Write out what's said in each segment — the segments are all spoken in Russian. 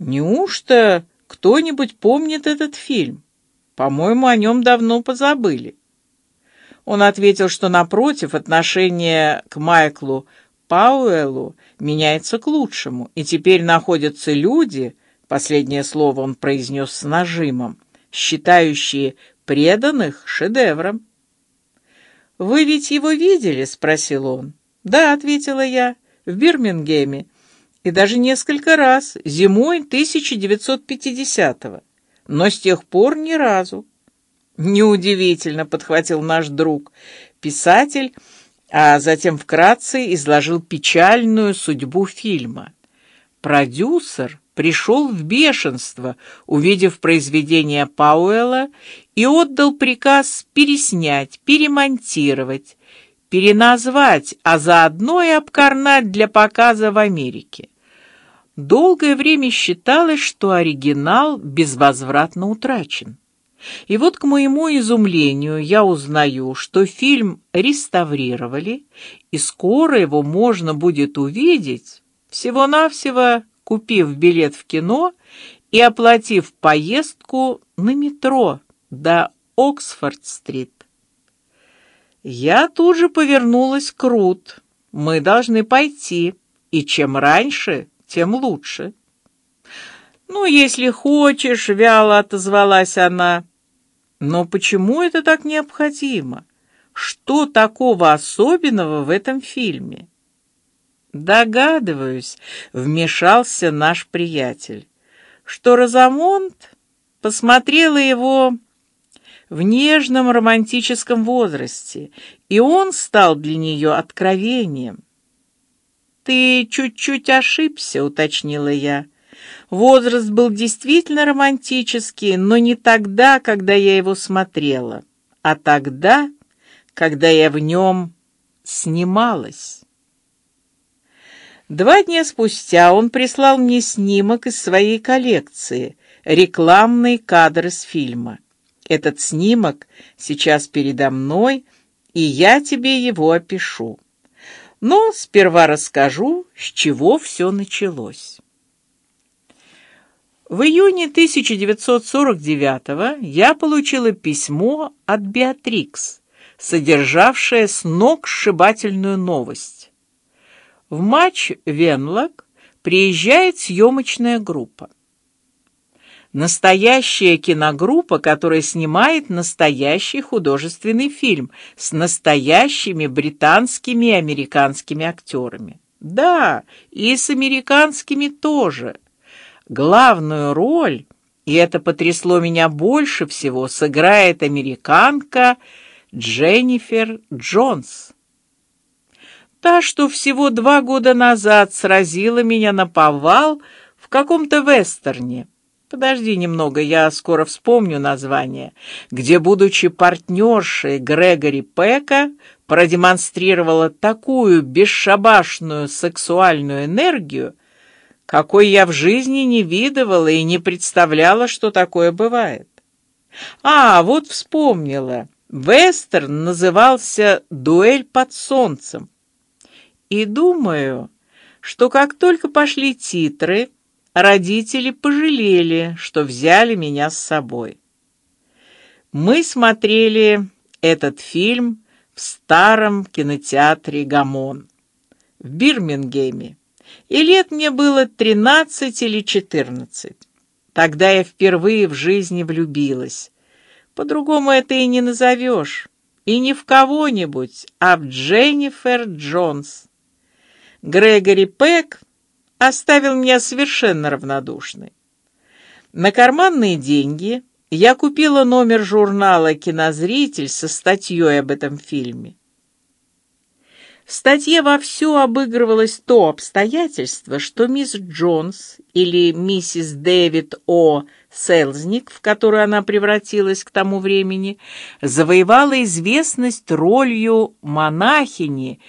Неужто кто-нибудь помнит этот фильм? По-моему, о нем давно позабыли. Он ответил, что напротив отношение к Майклу Пауэллу меняется к лучшему, и теперь находятся люди, последнее слово он произнес с нажимом, считающие преданных шедевром. Вы ведь его видели? – спросил он. Да, ответила я, в Бирмингеме, и даже несколько раз зимой 1950-го, но с тех пор ни разу. Неудивительно, подхватил наш друг, писатель, а затем вкратце изложил печальную судьбу фильма. Продюсер пришел в бешенство, увидев произведение Пауэлла, и отдал приказ переснять, перемонтировать, переназвать, а заодно и обкарнать для показа в Америке. Долгое время считалось, что оригинал безвозвратно утрачен. И вот к моему изумлению я узнаю, что фильм реставрировали, и скоро его можно будет увидеть всего-навсего купив билет в кино и оплатив поездку на метро до Оксфорд-стрит. Я тут же повернулась к Рут. Мы должны пойти, и чем раньше, тем лучше. Ну, если хочешь, вяло отозвалась она. Но почему это так необходимо? Что такого особенного в этом фильме? Догадываюсь, вмешался наш приятель, что Розамонт посмотрела его в нежном романтическом возрасте, и он стал для нее откровением. Ты чуть-чуть ошибся, уточнила я. Возраст был действительно романтический, но не тогда, когда я его смотрела, а тогда, когда я в нем снималась. Два дня спустя он прислал мне снимок из своей коллекции, рекламный кадр из фильма. Этот снимок сейчас передо мной, и я тебе его опишу. Но сперва расскажу, с чего все началось. В июне 1949 я получила письмо от Беатрикс, содержавшее сногсшибательную новость. В матч Венлок приезжает съемочная группа. Настоящая киногруппа, которая снимает настоящий художественный фильм с настоящими британскими и американскими актерами. Да, и с американскими тоже. Главную роль, и это потрясло меня больше всего, сыграет американка Дженнифер Джонс. Та, что всего два года назад сразила меня на повал в каком-то вестерне. Подожди немного, я скоро вспомню название, где, будучи партнершей Грегори Пека, продемонстрировала такую бесшабашную сексуальную энергию, какой я в жизни не видывала и не представляла, что такое бывает. А, вот вспомнила. Вестерн назывался "Дуэль под солнцем". И думаю, что как только пошли титры, родители пожалели, что взяли меня с собой. Мы смотрели этот фильм в старом кинотеатре Гамон в Бирмингеме, и лет мне было тринадцать или четырнадцать. Тогда я впервые в жизни влюбилась. По-другому это и не назовешь, и не в кого-нибудь, а в Дженнифер Джонс. Грегори Пек оставил меня совершенно равнодушной. На карманные деньги я купила номер журнала «Кинозритель» со статьей об этом фильме. В статье во всю обыгрывалось то обстоятельство, что мисс Джонс или миссис Дэвид О. Селзник, в которую она превратилась к тому времени, завоевала известность ролью монахини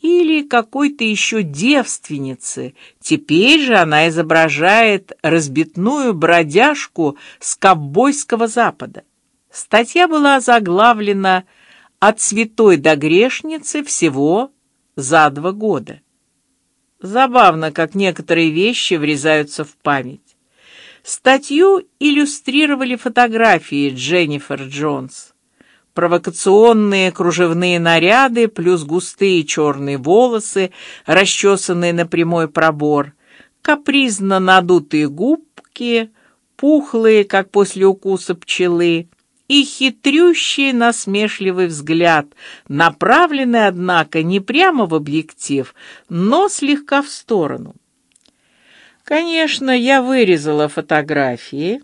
или какой-то еще девственницы. Теперь же она изображает разбитную бродяжку с ковбойского запада. Статья была заглавлена «От святой до грешницы всего за два года». Забавно, как некоторые вещи врезаются в память. Статью иллюстрировали фотографии Дженнифер Джонс. Провокационные кружевные наряды плюс густые черные волосы, расчесанные на прямой пробор, капризно надутые губки, пухлые, как после укуса пчелы, и хитрющий насмешливый взгляд, направленный, однако, не прямо в объектив, но слегка в сторону. Конечно, я вырезала фотографии,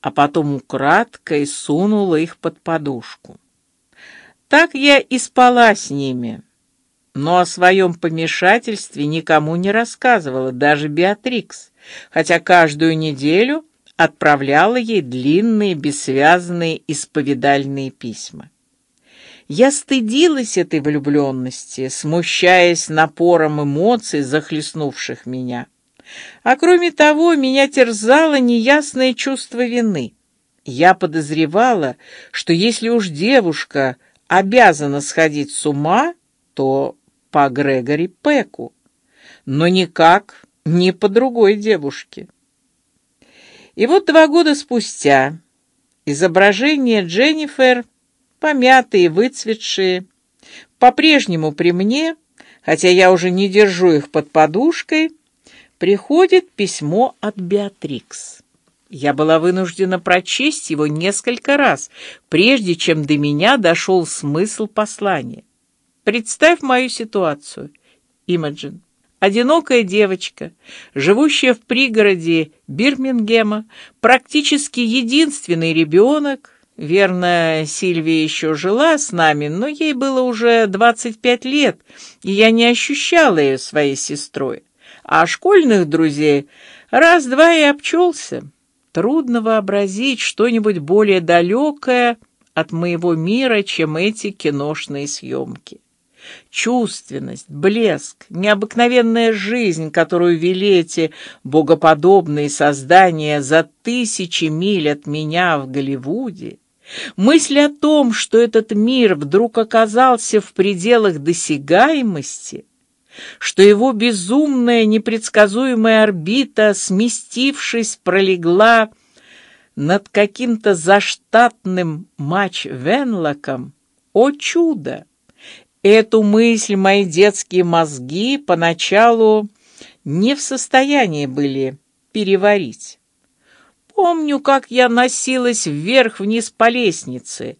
а потом украдкой сунула их под подушку. Так я и спала с ними, но о своем помешательстве никому не рассказывала, даже Беатрикс, хотя каждую неделю отправляла ей длинные бессвязные исповедальные письма. Я стыдилась этой влюбленности, смущаясь напором эмоций, захлестнувших меня. А кроме того, меня терзало неясное чувство вины. Я подозревала, что если уж девушка обязана сходить с ума, то по Грегори Пеку, но никак не по другой девушке. И вот два года спустя изображения Дженнифер, помятые, выцветшие, по-прежнему при мне, хотя я уже не держу их под подушкой, приходит письмо от Беатрикс. Я была вынуждена прочесть его несколько раз, прежде чем до меня дошел смысл послания. Представь мою ситуацию, Имаджин. Одинокая девочка, живущая в пригороде Бирмингема, практически единственный ребенок. Верно, Сильвия еще жила с нами, но ей было уже двадцать пять лет, и я не ощущала ее своей сестрой а школьных друзей раз-два и обчелся. Трудно вообразить что-нибудь более далекое от моего мира, чем эти киношные съемки. Чувственность, блеск, необыкновенная жизнь, которую вели эти богоподобные создания за тысячи миль от меня в Голливуде, мысль о том, что этот мир вдруг оказался в пределах досягаемости, что его безумная непредсказуемая орбита, сместившись, пролегла над каким-то заштатным матч-венлоком. О чудо! Эту мысль мои детские мозги поначалу не в состоянии были переварить. Помню, как я носилась вверх-вниз по лестнице,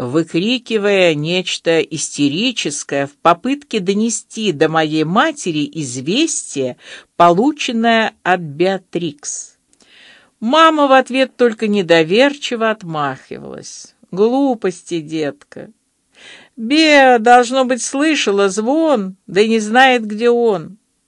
выкрикивая нечто истерическое в попытке донести до моей матери известие, полученное от Беатрикс. Мама в ответ только недоверчиво отмахивалась. Глупости, детка. Беа должно быть слышала звон, да и не знает, где он.